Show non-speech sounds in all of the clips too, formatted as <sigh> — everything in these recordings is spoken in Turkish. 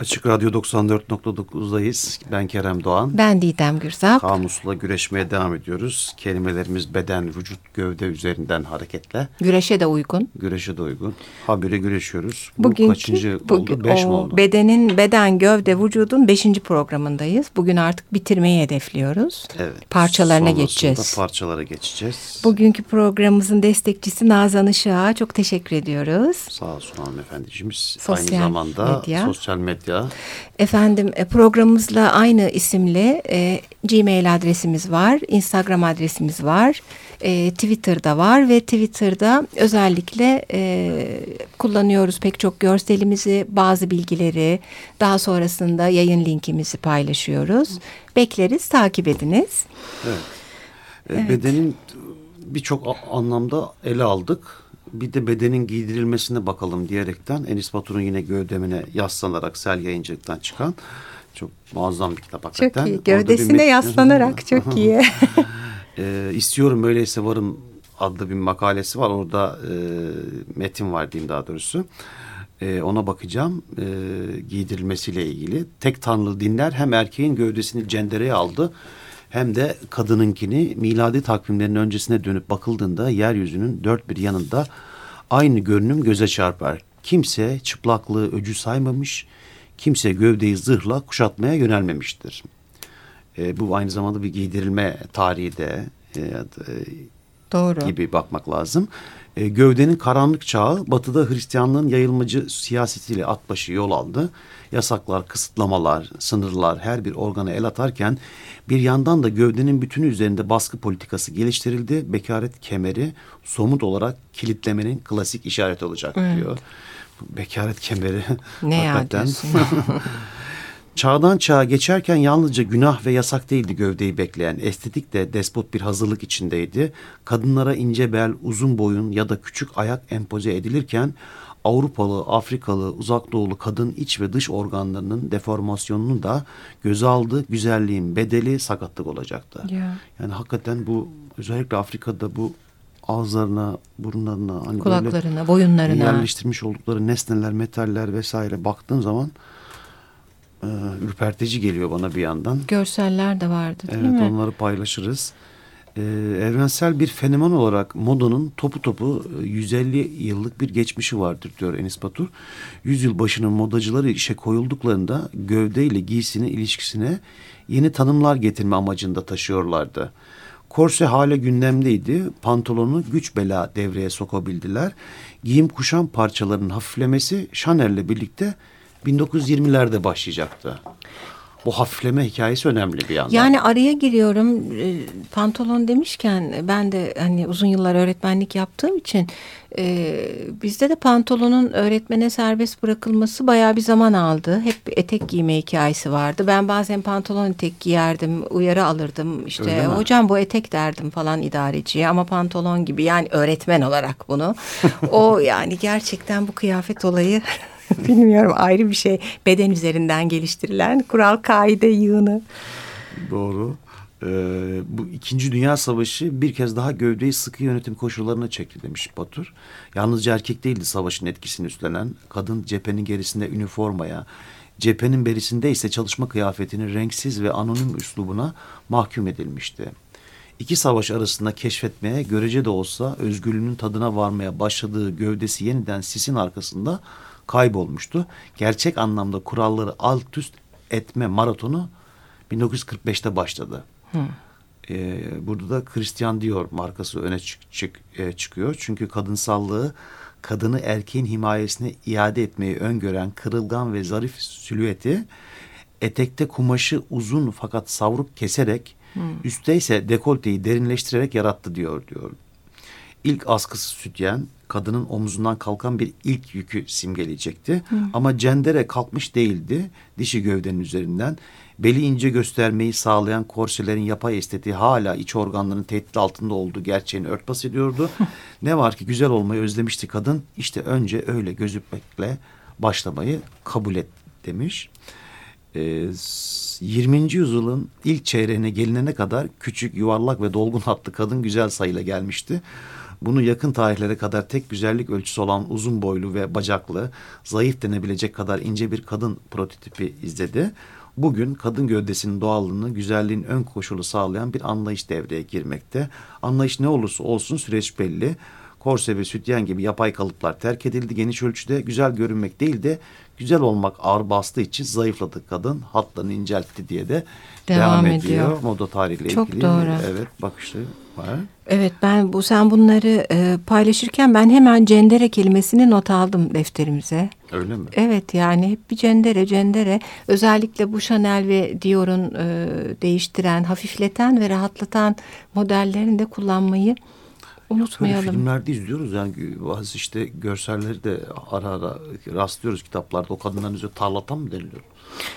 Açık Radyo 94.9'dayız. Ben Kerem Doğan. Ben Didem Gürsap. Kamusla güreşmeye devam ediyoruz. Kelimelerimiz beden, vücut, gövde üzerinden hareketle. Güreşe de uygun. Güreşe de uygun. Habire güreşiyoruz. Bu Bugünkü, kaçıncı bugün, oldu? Beş mi oldu? Bedenin, beden, gövde, vücudun beşinci programındayız. Bugün artık bitirmeyi hedefliyoruz. Evet. Parçalarına geçeceğiz. parçalara geçeceğiz. Bugünkü programımızın destekçisi Nazan Işık'a çok teşekkür ediyoruz. Sağ olsun hanımefendiciğimiz. Sosyal Aynı zamanda medya. sosyal medya. Efendim e, programımızla aynı isimli e, Gmail adresimiz var, Instagram adresimiz var, e, Twitter'da var ve Twitter'da özellikle e, kullanıyoruz pek çok görselimizi, bazı bilgileri, daha sonrasında yayın linkimizi paylaşıyoruz. Bekleriz, takip ediniz. Evet. E, evet. Bedenin birçok anlamda ele aldık bir de bedenin giydirilmesine bakalım diyerekten Enis Batur'un yine gövdemine yaslanarak Sel Yayıncılık'tan çıkan çok muazzam bir kitap hakikaten. Çok iyi. Gövdesine yaslanarak <laughs> çok iyi. e, istiyorum öyleyse varım adlı bir makalesi var. Orada e, metin var diyeyim daha doğrusu. E, ona bakacağım e, giydirilmesiyle ilgili. Tek tanrılı dinler hem erkeğin gövdesini cendereye aldı hem de kadınınkini miladi takvimlerin öncesine dönüp bakıldığında yeryüzünün dört bir yanında aynı görünüm göze çarpar. Kimse çıplaklığı öcü saymamış, kimse gövdeyi zırhla kuşatmaya yönelmemiştir. E, bu aynı zamanda bir giydirilme tarihi de e, Doğru. gibi bakmak lazım. E, gövdenin karanlık çağı batıda Hristiyanlığın yayılmacı siyasetiyle at başı yol aldı. Yasaklar, kısıtlamalar, sınırlar her bir organa el atarken bir yandan da gövdenin bütünü üzerinde baskı politikası geliştirildi. Bekaret kemeri somut olarak kilitlemenin klasik işareti olacak hmm. diyor. Bekaret kemeri ne hakikaten. <laughs> Çağdan çağa geçerken yalnızca günah ve yasak değildi gövdeyi bekleyen. Estetik de despot bir hazırlık içindeydi. Kadınlara ince bel, uzun boyun ya da küçük ayak empoze edilirken Avrupalı, Afrikalı, uzak doğulu kadın iç ve dış organlarının deformasyonunu da göze aldı. Güzelliğin bedeli sakatlık olacaktı. Yeah. Yani hakikaten bu özellikle Afrika'da bu ağızlarına, burunlarına, hani kulaklarına, boyunlarına yerleştirmiş oldukları nesneler, metaller vesaire baktığın zaman e, ürpertici geliyor bana bir yandan. Görseller de vardı değil evet, mi? Evet onları paylaşırız. Ee, evrensel bir fenomen olarak modanın topu topu 150 e, yıllık bir geçmişi vardır diyor Enis Batur. Yüzyıl başının modacıları işe koyulduklarında gövdeyle giysinin ilişkisine yeni tanımlar getirme amacında taşıyorlardı. Korse hala gündemdeydi. Pantolonu güç bela devreye sokabildiler. Giyim kuşam parçalarının hafiflemesi Chanel'le birlikte 1920'lerde başlayacaktı. Bu hafifleme hikayesi önemli bir yandan. Yani araya giriyorum e, pantolon demişken ben de hani uzun yıllar öğretmenlik yaptığım için e, bizde de pantolonun öğretmene serbest bırakılması bayağı bir zaman aldı. Hep etek giyme hikayesi vardı. Ben bazen pantolon etek giyerdim, uyarı alırdım. İşte hocam bu etek derdim falan idareciye ama pantolon gibi yani öğretmen olarak bunu. <laughs> o yani gerçekten bu kıyafet olayı <laughs> Bilmiyorum ayrı bir şey. Beden üzerinden geliştirilen kural kaide yığını. Doğru. Ee, bu İkinci Dünya Savaşı bir kez daha gövdeyi sıkı yönetim koşullarına çekti demiş Batur. Yalnızca erkek değildi savaşın etkisini üstlenen. Kadın cephenin gerisinde üniformaya, cephenin berisinde ise çalışma kıyafetinin renksiz ve anonim üslubuna mahkum edilmişti. İki savaş arasında keşfetmeye, görece de olsa özgürlüğünün tadına varmaya başladığı gövdesi yeniden sisin arkasında kaybolmuştu. Gerçek anlamda kuralları alt üst etme maratonu 1945'te başladı. Hmm. Ee, burada da Christian Dior markası öne çık, çık, e, çıkıyor. Çünkü kadınsallığı kadını erkeğin himayesine iade etmeyi öngören kırılgan ve zarif silüeti etekte kumaşı uzun fakat savruk keserek hmm. üstte ise dekolteyi derinleştirerek yarattı diyor diyor. İlk askısı sütyen kadının omzundan kalkan bir ilk yükü simgeleyecekti. Hı. Ama cendere kalkmış değildi dişi gövdenin üzerinden. Beli ince göstermeyi sağlayan korselerin yapay estetiği hala iç organların tehdit altında olduğu gerçeğini örtbas ediyordu. <laughs> ne var ki güzel olmayı özlemişti kadın. İşte önce öyle gözükmekle başlamayı kabul et demiş. Ee, 20. yüzyılın ilk çeyreğine gelinene kadar küçük, yuvarlak ve dolgun hatlı kadın güzel sayıyla gelmişti. Bunu yakın tarihlere kadar tek güzellik ölçüsü olan uzun boylu ve bacaklı, zayıf denebilecek kadar ince bir kadın prototipi izledi. Bugün kadın gövdesinin doğallığını, güzelliğin ön koşulu sağlayan bir anlayış devreye girmekte. Anlayış ne olursa olsun süreç belli. Korse ve sütyen gibi yapay kalıplar terk edildi. Geniş ölçüde güzel görünmek değil de güzel olmak ağır bastığı için zayıfladı kadın. Hatlarını inceltti diye de devam, Devam ediyor. ediyor. Moda tarihiyle Çok ilgili. doğru. Evet bakışları var. Evet ben bu sen bunları e, paylaşırken ben hemen cendere kelimesini not aldım defterimize. Öyle mi? Evet yani hep bir cendere cendere özellikle bu Chanel ve Dior'un e, değiştiren, hafifleten ve rahatlatan modellerini de kullanmayı Böyle unutmayalım. filmlerde izliyoruz yani bazı işte görselleri de ara ara rastlıyoruz kitaplarda. O kadınların üzerine tarlatan mı deniliyor?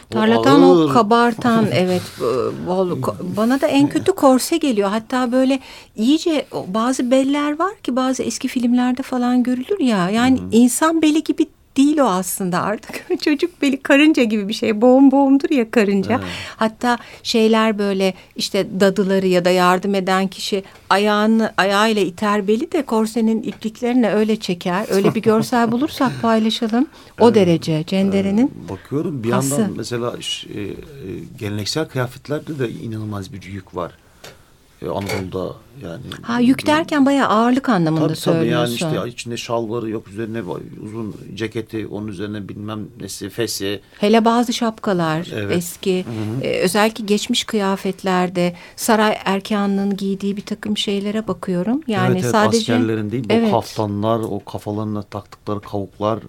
O Tarlatan o ağır- kabartan <laughs> evet bol bana da en kötü korse geliyor. Hatta böyle iyice o- bazı beller var ki bazı eski filmlerde falan görülür ya. Yani insan beli gibi değil o aslında artık. <laughs> Çocuk beli karınca gibi bir şey. Boğum boğumdur ya karınca. Hatta şeyler böyle işte dadıları ya da yardım eden kişi ayağını ayağıyla iter beli de korsenin ipliklerini öyle çeker. Öyle bir görsel bulursak paylaşalım. O derece cenderenin. Bakıyorum bir Hası. yandan mesela e, e, geleneksel kıyafetlerde de inanılmaz bir yük var. E, Anadolu'da yani. Ha yük derken bayağı ağırlık anlamında Tabii tabii yani söylüyorsun. işte içinde şalvarı yok üzerine uzun ceketi onun üzerine bilmem nesi fesi. Hele bazı şapkalar Evet. eski e, özellikle geçmiş kıyafetlerde saray erkanının giydiği bir takım şeylere bakıyorum. Yani evet, evet, sadece askerlerin değil Evet. kaftanlar o kafalarına taktıkları kavuklar.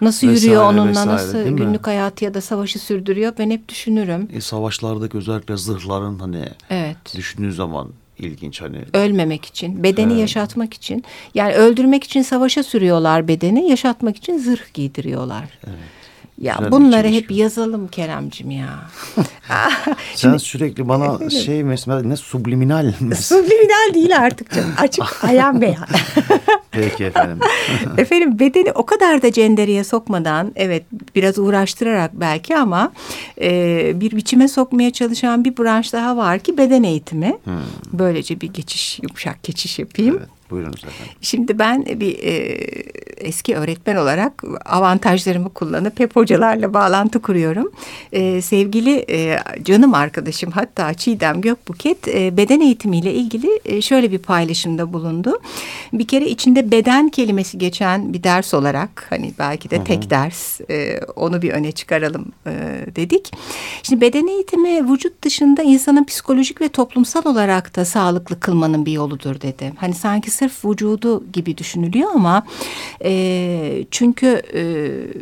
Nasıl vesaire, yürüyor onunla vesaire, nasıl değil mi? günlük hayatı ya da savaşı sürdürüyor ben hep düşünürüm. E, savaşlardaki özellikle zırhların hani Evet. düşündüğün zaman ilginç hani. Ölmemek için, bedeni yaşatmak için. Yani öldürmek için savaşa sürüyorlar bedeni, yaşatmak için zırh giydiriyorlar. Ya Güzel bunları hep yazalım Keremcim ya. <laughs> Sen sürekli bana <laughs> şey mesela ne subliminal mi? Subliminal değil artık canım. Açık ayan beyan. <laughs> Peki efendim. Efendim bedeni o kadar da cendereye sokmadan evet biraz uğraştırarak belki ama e, bir biçime sokmaya çalışan bir branş daha var ki beden eğitimi. Böylece bir geçiş yumuşak geçiş yapayım. evet, buyurunuz efendim. Şimdi ben bir e, eski öğretmen olarak avantajlarımı kullanıp hep hocalarla bağlantı kuruyorum. E, sevgili e, canım arkadaşım hatta Çiğdem Gökbuket e, beden eğitimiyle ilgili e, şöyle bir paylaşımda bulundu. Bir kere içinde beden kelimesi geçen bir ders olarak hani belki de tek ders e, onu bir öne çıkaralım e, dedik. Şimdi beden eğitimi vücut dışında insanın psikolojik ve toplumsal olarak da sağlıklı kılmanın bir yoludur dedi. Hani sanki sırf vücudu gibi düşünülüyor ama e, çünkü e,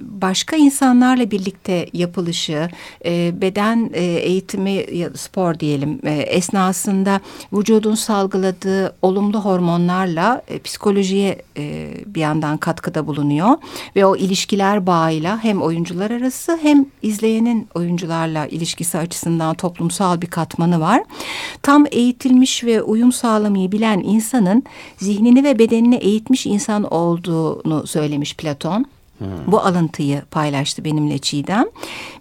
başka insanlarla birlikte yapılışı, e, beden e, eğitimi ya spor diyelim e, esnasında vücudun salgıladığı olumlu hormonlarla e, psikolojiye e, bir yandan katkıda bulunuyor ve o ilişkiler bağıyla hem oyuncular arası hem izleyenin oyuncularla ilişkisi açısından toplumsal bir katmanı var. Tam eğitilmiş ve uyum sağlamayı bilen insanın zihnini ve bedenini eğitmiş insan olduğunu söylemiş Platon. Bu alıntıyı paylaştı benimle Çiğdem.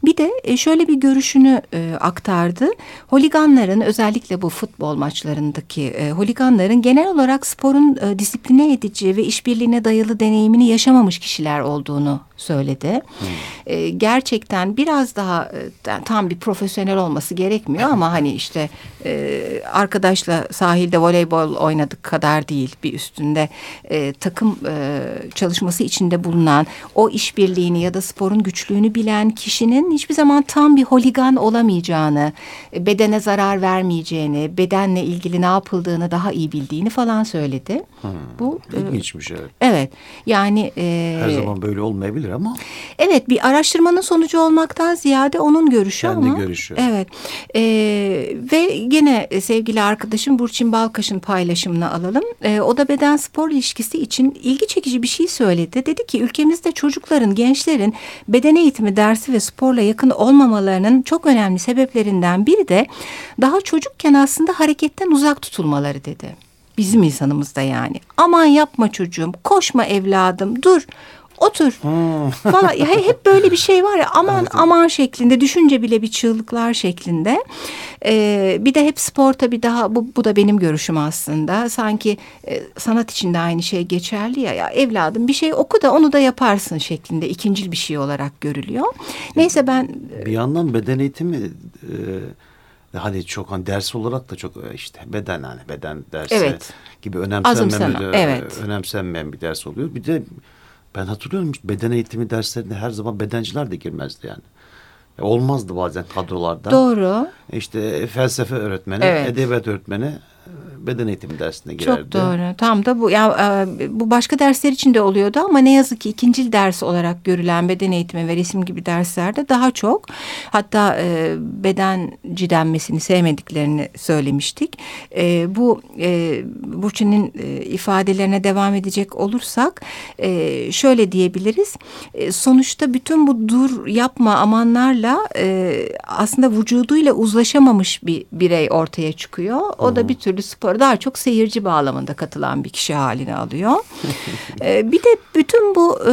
Bir de e, şöyle bir görüşünü e, aktardı. Holiganların özellikle bu futbol maçlarındaki e, holiganların genel olarak sporun e, disipline edici ve işbirliğine dayalı deneyimini yaşamamış kişiler olduğunu söyledi. E, gerçekten biraz daha e, tam bir profesyonel olması gerekmiyor ama hani işte e, arkadaşla sahilde voleybol oynadık kadar değil bir üstünde e, takım e, çalışması içinde bulunan o işbirliğini ya da sporun güçlüğünü bilen kişinin hiçbir zaman tam bir holigan olamayacağını, e, bedene zarar vermeyeceğini, bedenle ilgili ne yapıldığını daha iyi bildiğini falan söyledi. Bu e, İlginçmiş evet. evet yani e, Her zaman böyle olmayabilir ama Evet bir araştırmanın sonucu olmaktan ziyade onun görüşü Kendi ama. görüşü. Evet Ee, ve gene sevgili arkadaşım Burçin Balkaş'ın paylaşımını alalım. Ee, o da beden spor ilişkisi için ilgi çekici bir şey söyledi. Dedi ki ülkemizde çocukların, gençlerin beden eğitimi dersi ve sporla yakın olmamalarının çok önemli sebeplerinden biri de daha çocukken aslında hareketten uzak tutulmaları dedi. Bizim insanımızda yani. Aman yapma çocuğum, koşma evladım, dur. Otur falan. <laughs> Ya hep böyle bir şey var ya aman aman şeklinde düşünce bile bir çığlıklar şeklinde. E, bir de hep spor tabii daha bu, bu da benim görüşüm aslında. Sanki e, sanat içinde aynı şey geçerli ya. ya evladım bir şey oku da onu da yaparsın şeklinde ikincil bir şey olarak görülüyor. Neyse ben bir yandan beden eğitimi e, hani çok hani ders olarak da çok e, işte beden hani beden dersi Evet. gibi önemsenmeyen, evet. önemsenmeyen bir ders oluyor. Bir de ben hatırlıyorum beden eğitimi derslerinde her zaman bedenciler de girmezdi yani. E, Olmazdı bazen kadrolarda. doğru. İşte felsefe öğretmeni, Evet. edebiyat öğretmeni e, beden eğitimi dersine girerdi. Çok doğru. Tam da bu. Ya e, bu başka dersler için de oluyordu ama ne yazık ki ikincil ders olarak görülen beden eğitimi ve resim gibi derslerde daha çok. Hatta e, bedenci denmesini sevmediklerini söylemiştik. E, bu e, Burçin'in e, ifadelerine devam edecek olursak e, şöyle diyebiliriz. E, sonuçta bütün bu dur yapma amanlarla e, aslında vücuduyla uzlaşamamış bir birey ortaya çıkıyor. O da bir türlü spora daha çok seyirci bağlamında katılan bir kişi haline alıyor. <laughs> Ee, bir de bütün bu e,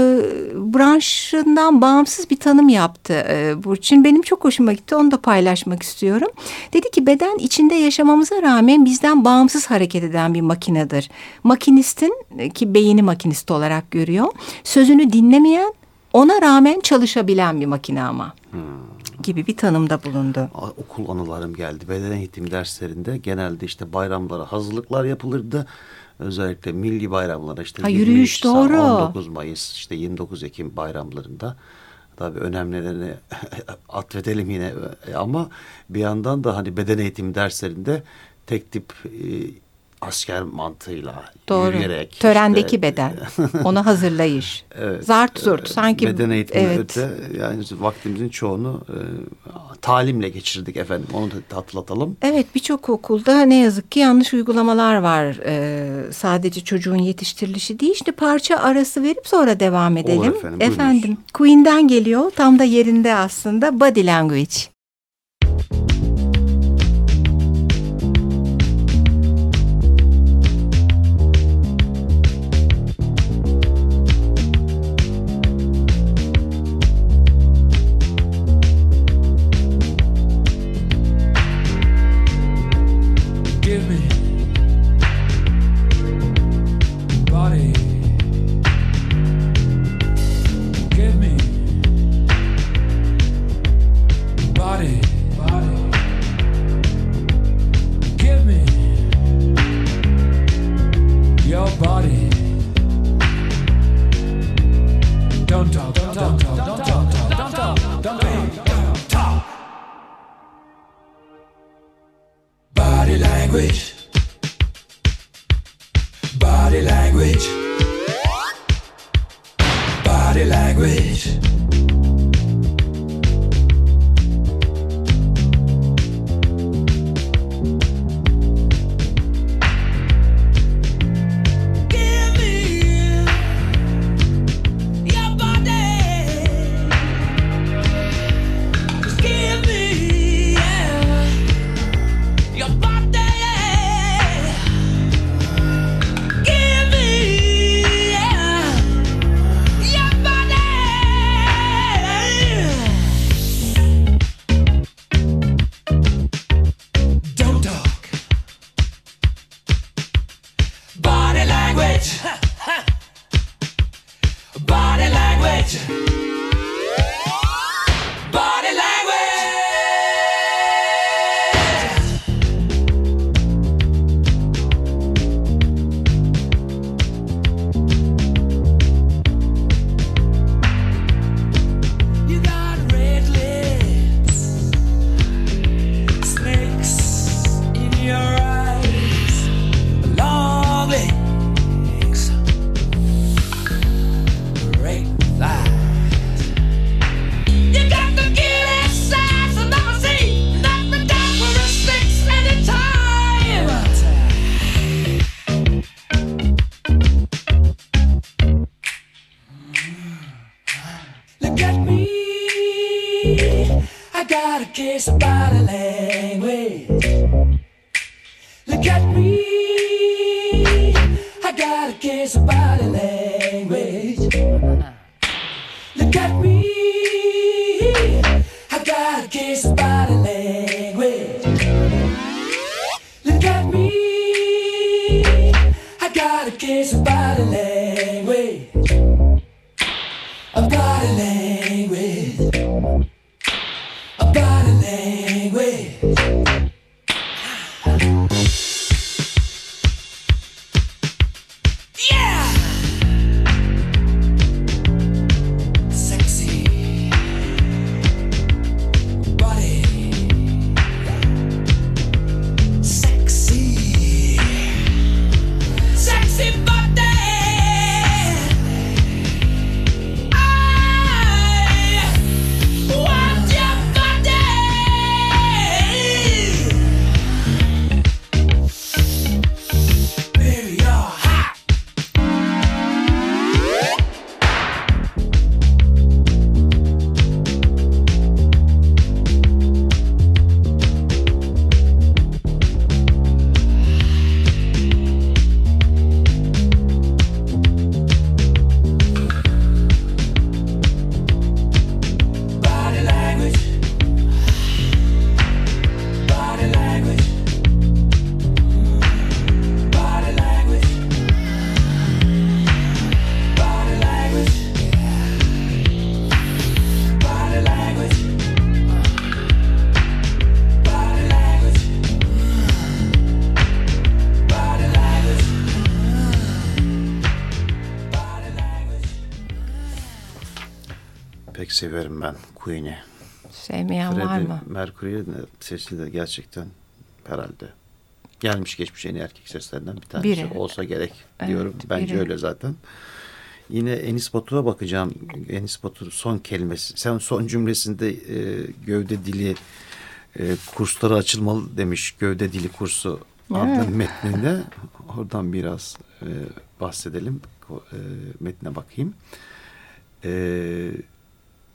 branşından bağımsız bir tanım yaptı e, Burçin. Benim çok hoşuma gitti. Onu da paylaşmak istiyorum. Dedi ki beden içinde yaşamamıza rağmen bizden bağımsız hareket eden bir makinedir. Makinistin e, ki beyni makinist olarak görüyor. Sözünü dinlemeyen ona rağmen çalışabilen bir makine ama. Gibi bir tanımda bulundu. Okul anılarım geldi. Beden eğitimi derslerinde genelde işte bayramlara hazırlıklar yapılırdı. Özellikle milli bayramlara işte Ha, 23 yürüyüş, doğru. 19 Mayıs işte 29 Ekim bayramlarında tabii önemlilerini <laughs> atfedelim yine ama bir yandan da hani beden eğitimi derslerinde tek tip e, asker mantığıyla Doğru. yürüyerek Törendeki işte, beden. <laughs> Ona hazırlayış. Evet. Zart zurt. Sanki beden eğitimi evet. öte yani vaktimizin çoğunu e, talimle geçirdik efendim. Onu da hatırlatalım. Evet birçok okulda ne yazık ki yanlış uygulamalar var. Ee, sadece çocuğun yetiştirilişi değil. Şimdi parça arası verip sonra devam edelim. efendim, buyurunuz. efendim Queen'den geliyor. Tam da yerinde aslında Body Language. I got a case of body language. Look at me. I got a case of body severim ben Queen'i. Sevmeyen var Freddie mı? Mercury'nin de sesi de gerçekten herhalde gelmiş geçmiş en iyi erkek seslerinden bir tanesi Biri. olsa gerek Evet, diyorum. Bence biri. öyle zaten. Yine Enis Batur'a bakacağım. Enis Batur son kelimesi. Sen son cümlesinde e, gövde dili e, kursları açılmalı demiş. Gövde dili kursu adlı metninde. Oradan biraz e, bahsedelim. E, metne bakayım. E,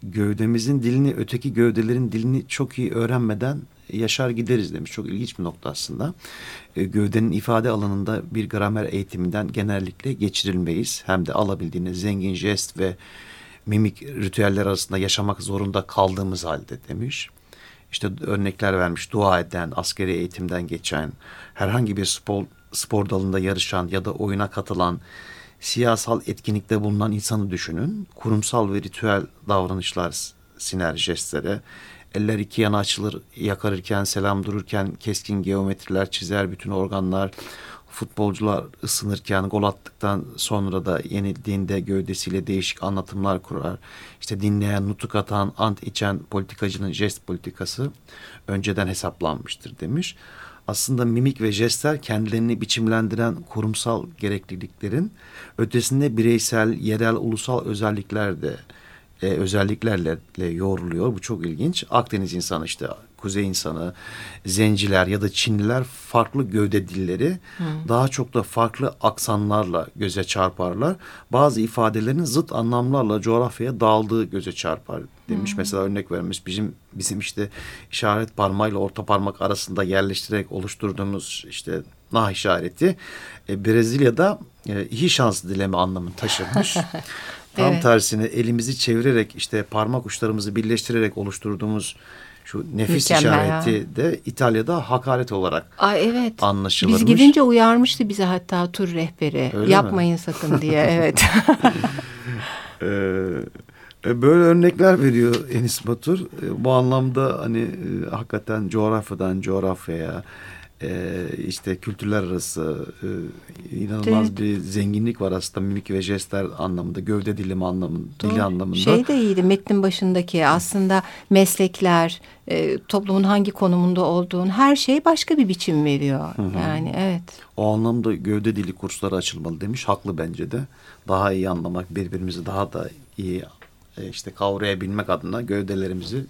gövdemizin dilini öteki gövdelerin dilini çok iyi öğrenmeden yaşar gideriz demiş. Çok ilginç bir nokta aslında. E, gövdenin ifade alanında bir gramer eğitiminden genellikle geçirilmeyiz. Hem de alabildiğiniz zengin jest ve mimik ritüeller arasında yaşamak zorunda kaldığımız halde demiş. İşte örnekler vermiş. Dua eden, askeri eğitimden geçen, herhangi bir spor, spor dalında yarışan ya da oyuna katılan, siyasal etkinlikte bulunan insanı düşünün. Kurumsal ve ritüel davranışlar, siner jestlere, eller iki yana açılır, yakarırken, selam dururken keskin geometriler çizer bütün organlar, futbolcular ısınırken gol attıktan sonra da yenildiğinde gövdesiyle değişik anlatımlar kurar. İşte dinleyen, nutuk atan, ant içen politikacının jest politikası önceden hesaplanmıştır demiş. Aslında mimik ve jestler kendilerini biçimlendiren kurumsal gerekliliklerin ötesinde bireysel, yerel, ulusal özellikler de e, özelliklerle le yoğruluyor. Bu çok ilginç. Akdeniz insanı işte kuzey insanı, zenciler ya da Çinliler farklı gövde dilleri daha çok da farklı aksanlarla göze çarparlar. Bazı ifadelerin zıt anlamlarla coğrafyaya dağıldığı göze çarpar demiş. Mesela örnek vermiş bizim bizim işte işaret parmağıyla orta parmak arasında yerleştirerek oluşturduğumuz işte nah işareti e, Brezilya'da e, iyi şans dileme anlamını taşırmış. <laughs> Tam Evet. tersine elimizi çevirerek işte parmak uçlarımızı birleştirerek oluşturduğumuz şu nefis Mükemmel işareti de İtalya'da hakaret olarak Ay evet. anlaşılırmış. Biz gidince uyarmıştı bize hatta tur rehberi. Öyle mi? Yapmayın sakın diye. <laughs> Evet. Ee, e, böyle örnekler veriyor Enis Batur. E, bu anlamda hani e, hakikaten coğrafyadan coğrafyaya e, işte kültürler arası e, inanılmaz Evet. bir zenginlik var aslında mimik ve jestler anlamında, gövde dilimi anlamında, dili anlamında. Şey de iyiydi metnin başındaki aslında meslekler, e, toplumun hangi konumunda olduğun her şey başka bir biçim veriyor. Yani evet. O anlamda gövde dili kursları açılmalı demiş. Haklı bence de. Daha iyi anlamak, birbirimizi daha da iyi e, işte kavrayabilmek adına gövdelerimizi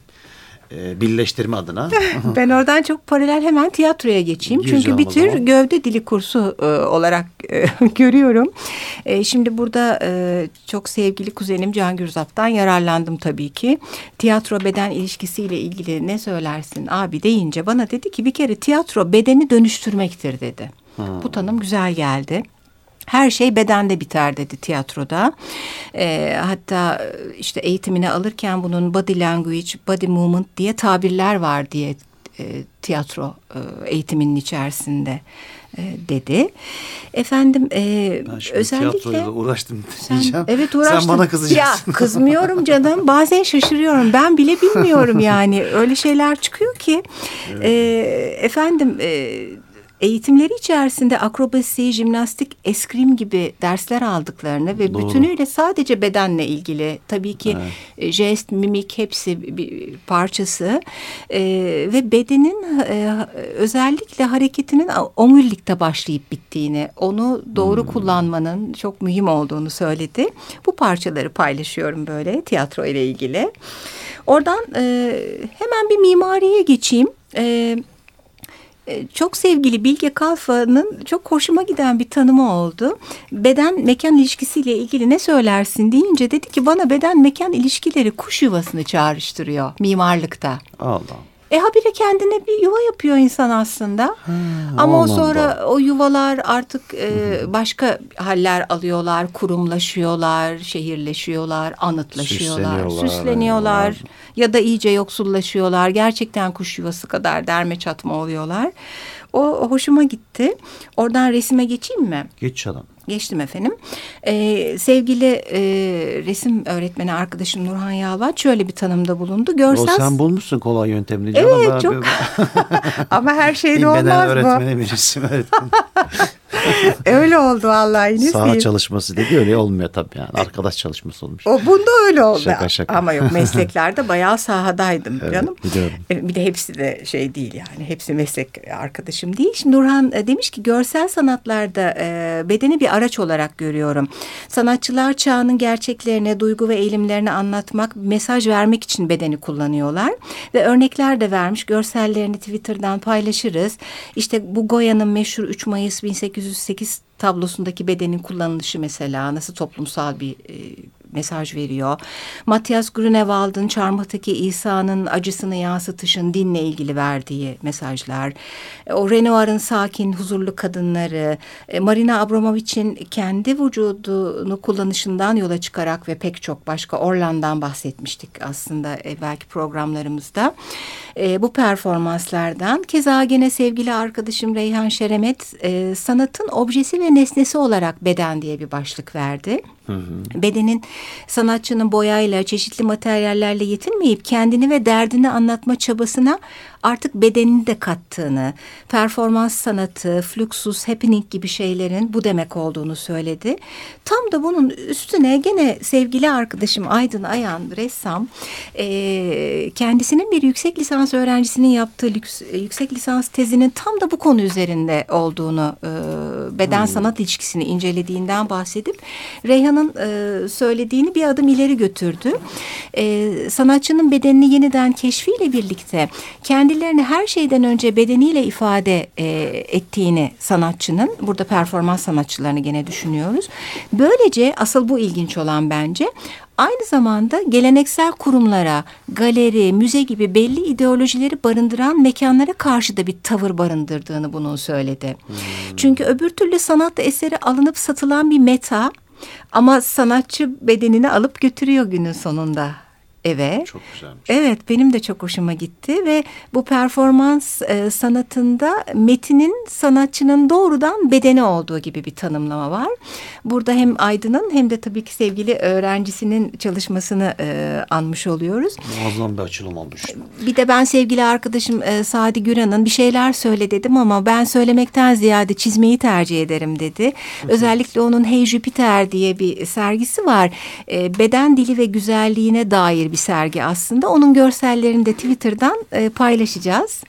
e, birleştirme adına. <laughs> Ben oradan çok paralel hemen tiyatroya geçeyim. Gireceğim Çünkü bir tür gövde dili kursu e, olarak e, <laughs> görüyorum. E, şimdi burada e, çok sevgili kuzenim Can Gürzap'tan yararlandım tabii ki. Tiyatro beden ilişkisiyle ilgili ne söylersin abi deyince bana dedi ki bir kere tiyatro bedeni dönüştürmektir dedi. Bu tanım güzel geldi. Her şey bedende biter dedi tiyatroda. Ee, hatta işte eğitimini alırken bunun body language, body movement diye tabirler var diye e, tiyatro e, eğitiminin içerisinde e, dedi. Efendim e, Ben şimdi özellikle tiyatroyla uğraştım sen, diyeceğim. evet uğraştın. Sen bana kızacaksın. Ya kızmıyorum canım. Bazen şaşırıyorum. Ben bile bilmiyorum yani. Öyle şeyler çıkıyor ki. E, efendim e, eğitimleri içerisinde akrobasi, jimnastik, eskrim gibi dersler aldıklarını ve Doğru. bütünüyle sadece bedenle ilgili tabii ki e, jest, mimik hepsi bir parçası E, ve bedenin e, özellikle hareketinin omurilikte başlayıp bittiğini, onu doğru kullanmanın çok mühim olduğunu söyledi. Bu parçaları paylaşıyorum böyle tiyatro ile ilgili. Oradan e, hemen bir mimariye geçeyim. E, e, çok sevgili Bilge Kalfa'nın çok hoşuma giden bir tanımı oldu. Beden mekan ilişkisiyle ilgili ne söylersin deyince dedi ki bana beden mekan ilişkileri kuş yuvasını çağrıştırıyor mimarlıkta. Allah. E habire kendine bir yuva yapıyor insan aslında. Ama o sonra o yuvalar artık e, başka haller alıyorlar, kurumlaşıyorlar, şehirleşiyorlar, anıtlaşıyorlar, Süsleniyorlar, süsleniyorlar ya da iyice yoksullaşıyorlar. Gerçekten kuş yuvası kadar derme çatma oluyorlar. O hoşuma gitti. Oradan resime geçeyim mi? Geç çalın. Geçtim efendim. Ee, sevgili e, resim öğretmeni arkadaşım Nurhan Yalvaç şöyle bir tanımda bulundu. O Görsel sen bulmuşsun kolay yöntemini. Evet, canım. Ben- çok- <laughs> ama her şeyde olmaz bu. öğretmeni bir resim öğretmeni. <laughs> Öyle oldu vallahi. Ne Saha diyeyim? çalışması dedi öyle olmuyor tabii yani. Arkadaş çalışması olmuş. O bunda öyle oldu. Şaka, şaka. Ama yok <laughs> mesleklerde bayağı sahadaydım Evet, canım. biliyorum. E, Bir de hepsi de şey değil yani. Hepsi meslek arkadaşım değil. Şimdi Nurhan e, demiş ki görsel sanatlarda e, bedeni bir araç olarak görüyorum. Sanatçılar çağının gerçeklerini, duygu ve eğilimlerini anlatmak, mesaj vermek için bedeni kullanıyorlar. Ve örnekler de vermiş. Görsellerini Twitter'dan paylaşırız. İşte bu Goya'nın meşhur 3 Mayıs 1808 tablosundaki bedenin kullanılışı mesela nasıl toplumsal bir e, mesaj veriyor. Matthias Grünewald'ın Çarmıh'taki İsa'nın acısını yansıtışın dinle ilgili verdiği mesajlar. E, O Renoir'ın sakin, huzurlu kadınları, e, Marina Abramovich'in kendi vücudunu kullanışından yola çıkarak ve pek çok başka Orlan'dan bahsetmiştik aslında belki programlarımızda. E, bu performanslardan keza gene sevgili arkadaşım Reyhan Şeremet e, sanatın objesi ve nesnesi olarak beden diye bir başlık verdi. Bedenin sanatçının boyayla, çeşitli materyallerle yetinmeyip kendini ve derdini anlatma çabasına artık bedenini de kattığını, performans sanatı, fluxus, happening gibi şeylerin bu demek olduğunu söyledi. Tam da bunun üstüne gene sevgili arkadaşım Aydın Ayan, ressam, e, kendisinin bir yüksek lisans öğrencisinin yaptığı lüks- e, yüksek lisans tezinin tam da bu konu üzerinde olduğunu, e, beden sanat ilişkisini incelediğinden bahsedip Reyhan'ın e, söylediğini bir adım ileri götürdü. E, sanatçının bedenini yeniden keşfiyle birlikte kendilerini her şeyden önce bedeniyle ifade e, ettiğini sanatçının, burada performans sanatçılarını gene düşünüyoruz. Böylece asıl bu ilginç olan bence Aynı zamanda geleneksel kurumlara, galeri, müze gibi belli ideolojileri barındıran mekanlara karşı da bir tavır barındırdığını bunun söyledi. Çünkü öbür türlü sanat eseri alınıp satılan bir meta ama sanatçı bedenini alıp götürüyor günün sonunda eve. Çok güzelmiş. Evet benim de çok hoşuma gitti ve bu performans e, sanatında metinin sanatçının doğrudan bedeni olduğu gibi bir tanımlama var. Burada hem Aydın'ın hem de tabii ki sevgili öğrencisinin çalışmasını e, anmış oluyoruz. Muazzam bir açılım olmuş. Bir de ben sevgili arkadaşım e, Sadi Güran'ın bir şeyler söyle dedim ama ben söylemekten ziyade çizmeyi tercih ederim dedi. Özellikle onun Hey Jupiter diye bir sergisi var. E, beden dili ve güzelliğine dair bir sergi aslında. Onun görsellerini de Twitter'dan e, paylaşacağız.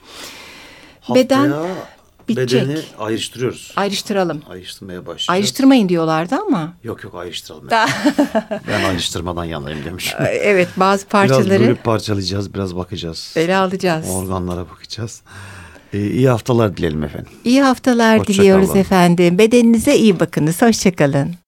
Beden Haftaya bitecek. bedeni ayrıştırıyoruz. Ayrıştıralım. Ayrıştırmaya başlayacağız. Ayrıştırmayın diyorlardı ama. Yok yok ayrıştıralım. <laughs> ben ayrıştırmadan yanayım demiş. Evet bazı Biraz parçaları bölüp parçalayacağız, biraz bakacağız. ele alacağız. Organlara bakacağız. Ee, iyi haftalar dileyelim efendim. İyi haftalar Hoşça diliyoruz kalın. efendim. Bedeninize iyi bakınız. Hoşçakalın.